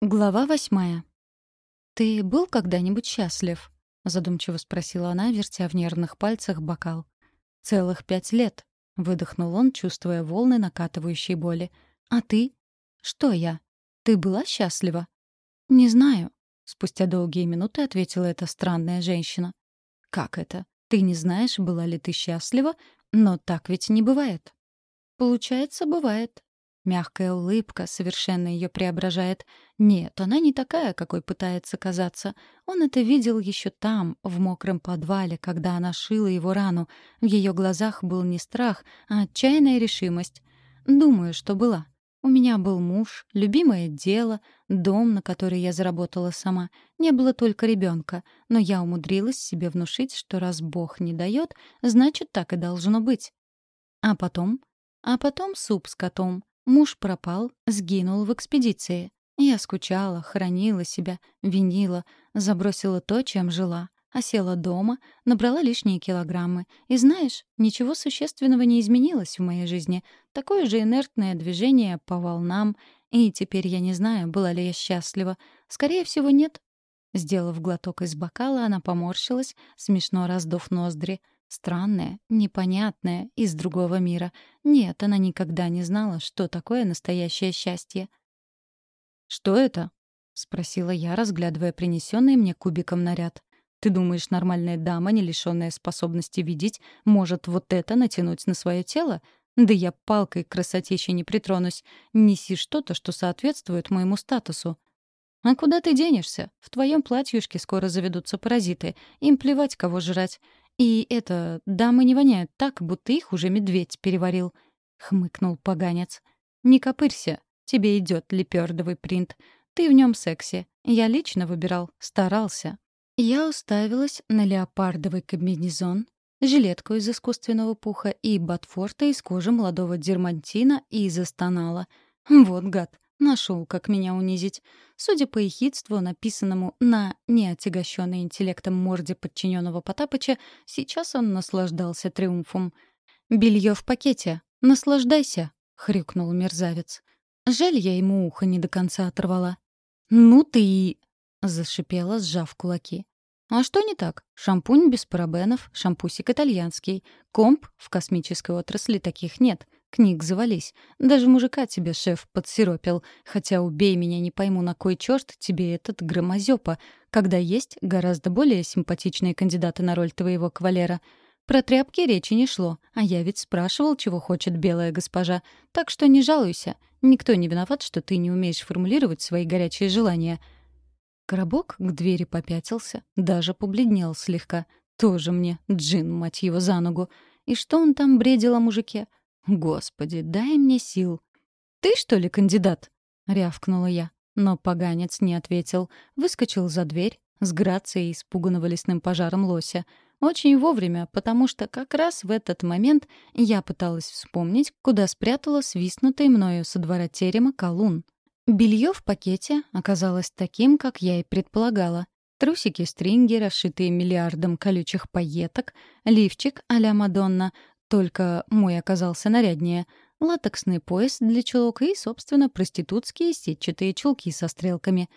Глава восьмая. «Ты был когда-нибудь счастлив?» — задумчиво спросила она, вертя в нервных пальцах бокал. «Целых пять лет», — выдохнул он, чувствуя волны накатывающей боли. «А ты?» «Что я? Ты была счастлива?» «Не знаю», — спустя долгие минуты ответила эта странная женщина. «Как это? Ты не знаешь, была ли ты счастлива? Но так ведь не бывает». «Получается, бывает», Мягкая улыбка совершенно ее преображает. Нет, она не такая, какой пытается казаться. Он это видел еще там, в мокром подвале, когда она шила его рану. В ее глазах был не страх, а отчаянная решимость. Думаю, что была. У меня был муж, любимое дело, дом, на который я заработала сама. Не было только ребенка, но я умудрилась себе внушить, что раз Бог не дает, значит, так и должно быть. А потом? А потом суп с котом. Муж пропал, сгинул в экспедиции. Я скучала, хранила себя, винила, забросила то, чем жила. Осела дома, набрала лишние килограммы. И знаешь, ничего существенного не изменилось в моей жизни. Такое же инертное движение по волнам. И теперь я не знаю, была ли я счастлива. Скорее всего, нет. Сделав глоток из бокала, она поморщилась, смешно раздув ноздри — Странная, непонятная, из другого мира. Нет, она никогда не знала, что такое настоящее счастье. «Что это?» — спросила я, разглядывая принесенный мне кубиком наряд. «Ты думаешь, нормальная дама, не лишенная способности видеть, может вот это натянуть на свое тело? Да я палкой к красотища не притронусь. Неси что-то, что соответствует моему статусу». «А куда ты денешься? В твоем платьюшке скоро заведутся паразиты. Им плевать, кого жрать. «И это, дамы не воняют так, будто их уже медведь переварил», — хмыкнул поганец. «Не копырься, тебе идет лепёрдовый принт. Ты в нем секси. Я лично выбирал, старался». Я уставилась на леопардовый комбинезон, жилетку из искусственного пуха и ботфорта из кожи молодого дермантина и застонала. Вот гад. Нашел, как меня унизить. Судя по ехидству, написанному на неотягощенной интеллектом морде подчиненного Потапыча, сейчас он наслаждался триумфом. «Белье в пакете. Наслаждайся!» — хрюкнул мерзавец. Жаль, я ему ухо не до конца оторвала. «Ну ты...» — зашипела, сжав кулаки. «А что не так? Шампунь без парабенов, шампусик итальянский. Комп в космической отрасли таких нет. Книг завались. Даже мужика тебе шеф подсиропил. Хотя убей меня, не пойму, на кой черт тебе этот громозёпа, когда есть гораздо более симпатичные кандидаты на роль твоего кавалера. Про тряпки речи не шло, а я ведь спрашивал, чего хочет белая госпожа. Так что не жалуйся. Никто не виноват, что ты не умеешь формулировать свои горячие желания. Коробок к двери попятился, даже побледнел слегка. Тоже мне, джин, мать его, за ногу. И что он там бредил о мужике? Господи, дай мне сил. Ты что ли кандидат? рявкнула я. Но поганец не ответил. Выскочил за дверь с грацией испуганного лесным пожаром лося. Очень вовремя, потому что как раз в этот момент я пыталась вспомнить, куда спрятала свистнутый мною со двора терема колун. Белье в пакете оказалось таким, как я и предполагала. Трусики-стринги, расшитые миллиардом колючих пайеток, лифчик а-ля Мадонна, только мой оказался наряднее. Латексный пояс для чулок и, собственно, проститутские сетчатые чулки со стрелками.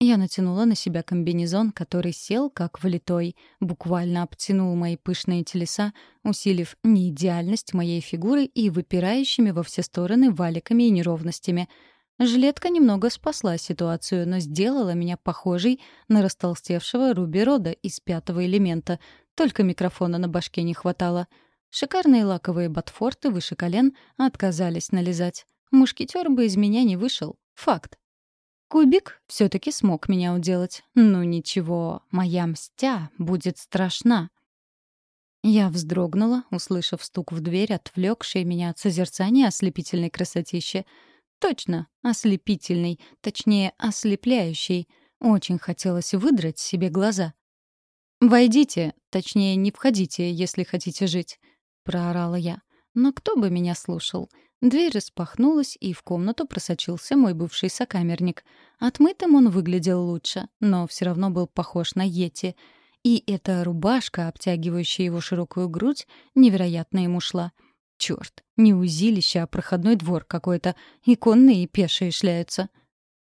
Я натянула на себя комбинезон, который сел как влитой, буквально обтянул мои пышные телеса, усилив неидеальность моей фигуры и выпирающими во все стороны валиками и неровностями — Жилетка немного спасла ситуацию, но сделала меня похожей на растолстевшего Руби Рода из пятого элемента. Только микрофона на башке не хватало. Шикарные лаковые ботфорты выше колен отказались налезать. Мушкетер бы из меня не вышел. Факт. Кубик все таки смог меня уделать. Ну ничего, моя мстя будет страшна. Я вздрогнула, услышав стук в дверь, отвлекший меня от созерцания ослепительной красотищи. Точно, ослепительный, точнее, ослепляющий. Очень хотелось выдрать себе глаза. «Войдите, точнее, не входите, если хотите жить», — проорала я. Но кто бы меня слушал? Дверь распахнулась, и в комнату просочился мой бывший сокамерник. Отмытым он выглядел лучше, но все равно был похож на Йети. И эта рубашка, обтягивающая его широкую грудь, невероятно ему шла. Черт, не узилище, а проходной двор какой-то. И конные, и пешие шляются.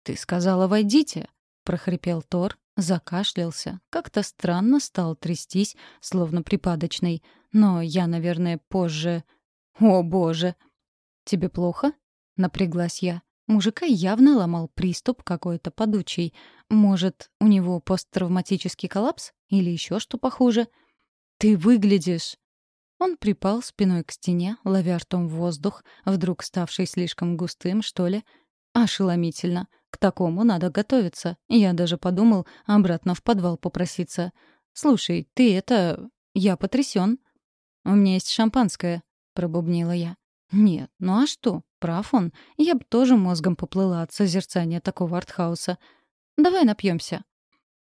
«Ты сказала, войдите!» — прохрипел Тор, закашлялся, как-то странно стал трястись, словно припадочный. Но я, наверное, позже... «О, боже!» «Тебе плохо?» — напряглась я. Мужика явно ломал приступ какой-то подучий. Может, у него посттравматический коллапс? Или еще что похуже? «Ты выглядишь...» Он припал спиной к стене, ловя ртом воздух, вдруг ставший слишком густым, что ли. Ошеломительно. К такому надо готовиться. Я даже подумал обратно в подвал попроситься. «Слушай, ты это... Я потрясен. «У меня есть шампанское», — пробубнила я. «Нет, ну а что? Прав он. Я бы тоже мозгом поплыла от созерцания такого артхауса. Давай напьемся.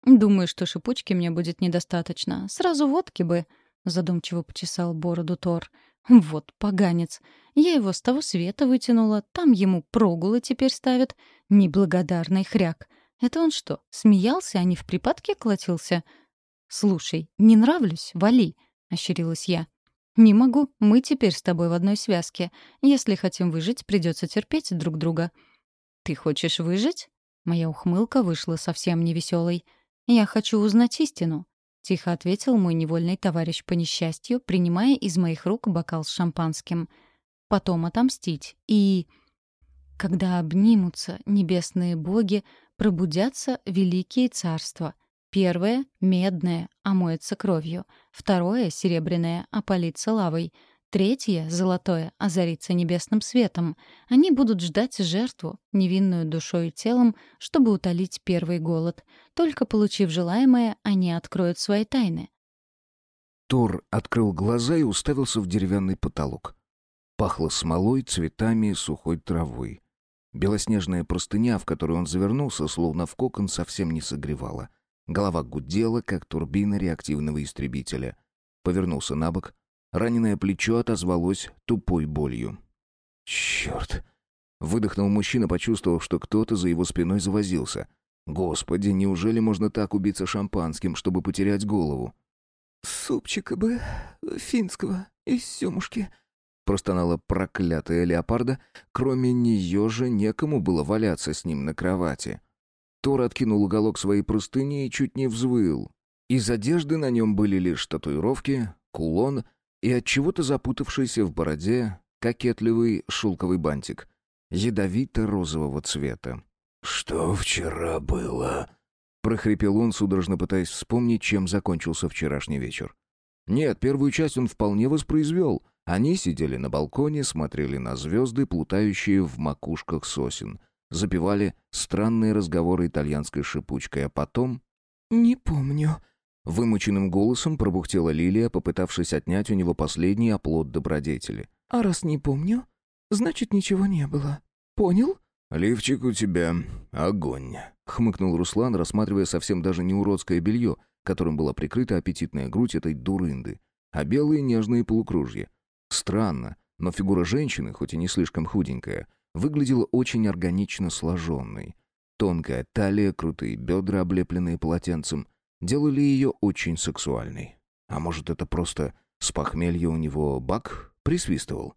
«Думаю, что шипучки мне будет недостаточно. Сразу водки бы», — задумчиво почесал бороду Тор. «Вот поганец. Я его с того света вытянула, там ему прогулы теперь ставят. Неблагодарный хряк. Это он что, смеялся, а не в припадке колотился?» «Слушай, не нравлюсь? Вали», — ощерилась я. «Не могу. Мы теперь с тобой в одной связке. Если хотим выжить, придется терпеть друг друга». «Ты хочешь выжить?» Моя ухмылка вышла совсем невеселой. «Я хочу узнать истину», — тихо ответил мой невольный товарищ по несчастью, принимая из моих рук бокал с шампанским. «Потом отомстить. И...» Когда обнимутся небесные боги, пробудятся великие царства — Первое — медное, омоется кровью. Второе — серебряное, опалится лавой. Третье — золотое, озарится небесным светом. Они будут ждать жертву, невинную душой и телом, чтобы утолить первый голод. Только получив желаемое, они откроют свои тайны. Тор открыл глаза и уставился в деревянный потолок. Пахло смолой, цветами и сухой травой. Белоснежная простыня, в которую он завернулся, словно в кокон, совсем не согревала. Голова гудела, как турбина реактивного истребителя. Повернулся на бок. Раненое плечо отозвалось тупой болью. «Черт!» Выдохнул мужчина, почувствовав, что кто-то за его спиной завозился. «Господи, неужели можно так убиться шампанским, чтобы потерять голову?» «Супчика бы финского из семушки», — простонала проклятая леопарда. Кроме нее же некому было валяться с ним на кровати. Тор откинул уголок своей простыни и чуть не взвыл. Из одежды на нем были лишь татуировки, кулон и от чего-то запутавшийся в бороде кокетливый шелковый бантик ядовито-розового цвета. «Что вчера было?» — прохрипел он, судорожно пытаясь вспомнить, чем закончился вчерашний вечер. Нет, первую часть он вполне воспроизвел. Они сидели на балконе, смотрели на звезды, плутающие в макушках сосен запевали странные разговоры итальянской шипучкой, а потом... «Не помню», — вымученным голосом пробухтела Лилия, попытавшись отнять у него последний оплот добродетели. «А раз не помню, значит, ничего не было. Понял?» «Лифчик у тебя огонь», — хмыкнул Руслан, рассматривая совсем даже не уродское белье, которым была прикрыта аппетитная грудь этой дурынды, а белые нежные полукружья. Странно, но фигура женщины, хоть и не слишком худенькая, выглядела очень органично сложенной. Тонкая талия, крутые бедра, облепленные полотенцем, делали ее очень сексуальной. А может, это просто с похмелья у него бак присвистывал?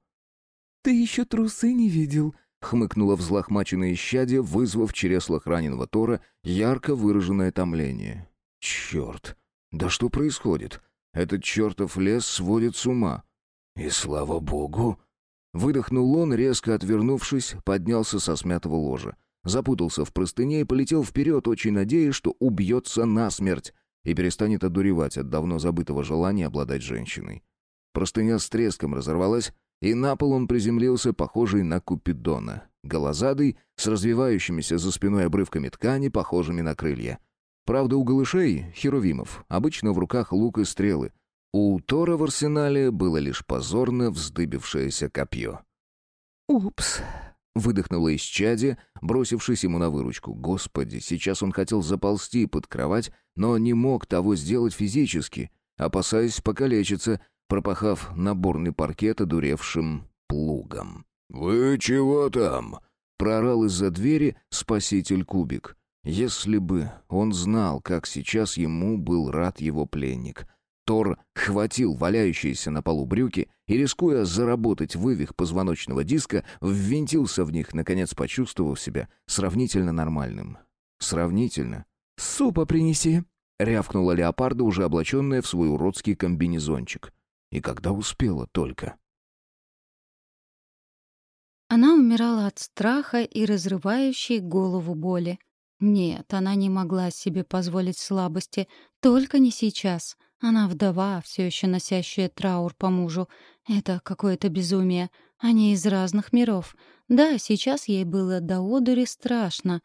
«Ты еще трусы не видел», — хмыкнула взлохмаченное щадя, вызвав в чреслах раненого Тора ярко выраженное томление. «Черт! Да что происходит? Этот чертов лес сводит с ума!» «И слава богу!» Выдохнул он, резко отвернувшись, поднялся со смятого ложа. Запутался в простыне и полетел вперед, очень надеясь, что убьется насмерть и перестанет одуревать от давно забытого желания обладать женщиной. Простыня с треском разорвалась, и на пол он приземлился, похожий на Купидона, голозадый, с развивающимися за спиной обрывками ткани, похожими на крылья. Правда, у голышей, херувимов, обычно в руках лук и стрелы, у Тора в арсенале было лишь позорно вздыбившееся копье. «Упс», — выдохнула из чади, бросившись ему на выручку. Господи, сейчас он хотел заползти под кровать, но не мог того сделать физически, опасаясь покалечиться, пропахав наборный паркет одуревшим плугом. «Вы чего там?» — прорал из-за двери спаситель Кубик. Если бы он знал, как сейчас ему был рад его пленник — Тор хватил валяющиеся на полу брюки и, рискуя заработать вывих позвоночного диска, ввинтился в них, наконец почувствовав себя сравнительно нормальным. Сравнительно. «Супа принеси!» — рявкнула леопарда, уже облаченная в свой уродский комбинезончик. И когда успела только. Она умирала от страха и разрывающей голову боли. Нет, она не могла себе позволить слабости, только не сейчас — она вдова, все еще носящая траур по мужу. Это какое-то безумие. Они из разных миров. Да, сейчас ей было до одури страшно.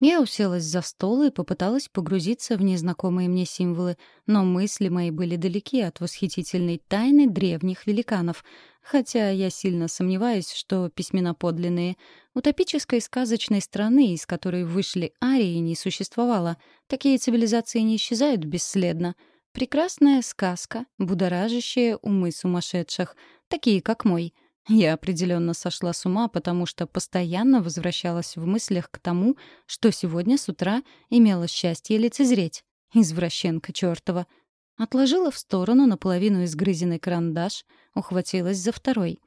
Я уселась за стол и попыталась погрузиться в незнакомые мне символы, но мысли мои были далеки от восхитительной тайны древних великанов, хотя я сильно сомневаюсь, что письмена подлинные. Утопической сказочной страны, из которой вышли арии, не существовало. Такие цивилизации не исчезают бесследно — Прекрасная сказка, будоражащая умы сумасшедших, такие, как мой. Я определенно сошла с ума, потому что постоянно возвращалась в мыслях к тому, что сегодня с утра имела счастье лицезреть. Извращенка чертова. Отложила в сторону наполовину изгрызенный карандаш, ухватилась за второй.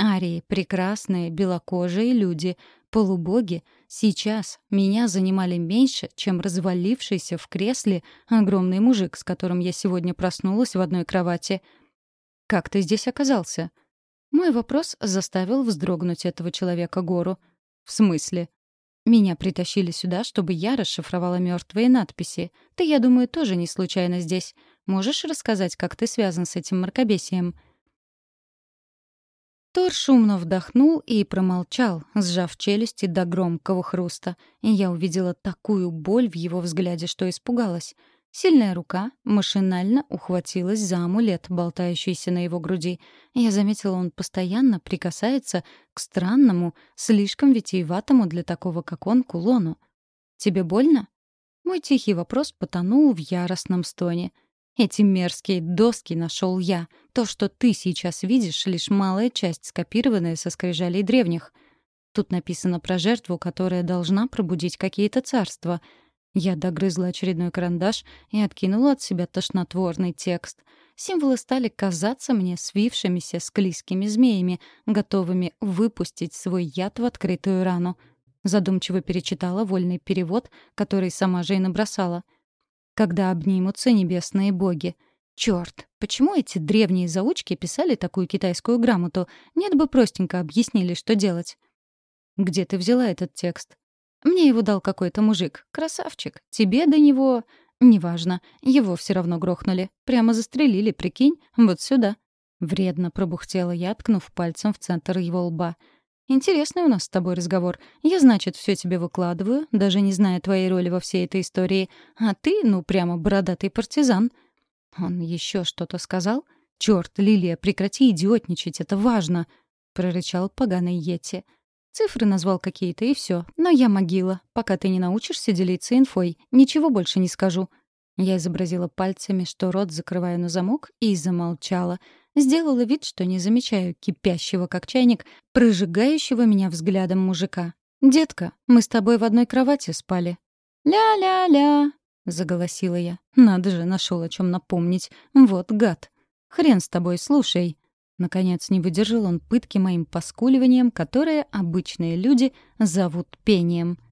Арии, прекрасные, белокожие люди, полубоги, сейчас меня занимали меньше, чем развалившийся в кресле огромный мужик, с которым я сегодня проснулась в одной кровати. «Как ты здесь оказался?» Мой вопрос заставил вздрогнуть этого человека гору. «В смысле?» «Меня притащили сюда, чтобы я расшифровала мертвые надписи. Ты, я думаю, тоже не случайно здесь. Можешь рассказать, как ты связан с этим мракобесием?» Тор шумно вдохнул и промолчал, сжав челюсти до громкого хруста. Я увидела такую боль в его взгляде, что испугалась. Сильная рука машинально ухватилась за амулет, болтающийся на его груди. Я заметила, он постоянно прикасается к странному, слишком витиеватому для такого, как он, кулону. «Тебе больно?» Мой тихий вопрос потонул в яростном стоне — эти мерзкие доски нашел я. То, что ты сейчас видишь, лишь малая часть, скопированная со скрижалей древних. Тут написано про жертву, которая должна пробудить какие-то царства. Я догрызла очередной карандаш и откинула от себя тошнотворный текст. Символы стали казаться мне свившимися склизкими змеями, готовыми выпустить свой яд в открытую рану. Задумчиво перечитала вольный перевод, который сама же и набросала — когда обнимутся небесные боги. Черт, почему эти древние заучки писали такую китайскую грамоту? Нет бы простенько объяснили, что делать. Где ты взяла этот текст? Мне его дал какой-то мужик. Красавчик. Тебе до него... Неважно. Его все равно грохнули. Прямо застрелили, прикинь? Вот сюда. Вредно пробухтела я, ткнув пальцем в центр его лба. Интересный у нас с тобой разговор. Я, значит, все тебе выкладываю, даже не зная твоей роли во всей этой истории. А ты, ну, прямо бородатый партизан. Он еще что-то сказал? Черт, Лилия, прекрати идиотничать, это важно, прорычал поганый Йети. Цифры назвал какие-то и все. Но я могила. Пока ты не научишься делиться инфой, ничего больше не скажу. Я изобразила пальцами, что рот закрываю на замок, и замолчала — Сделала вид, что не замечаю кипящего, как чайник, прожигающего меня взглядом мужика. «Детка, мы с тобой в одной кровати спали». «Ля-ля-ля», — заголосила я. «Надо же, нашел о чем напомнить. Вот гад. Хрен с тобой, слушай». Наконец не выдержал он пытки моим поскуливанием, которое обычные люди зовут пением —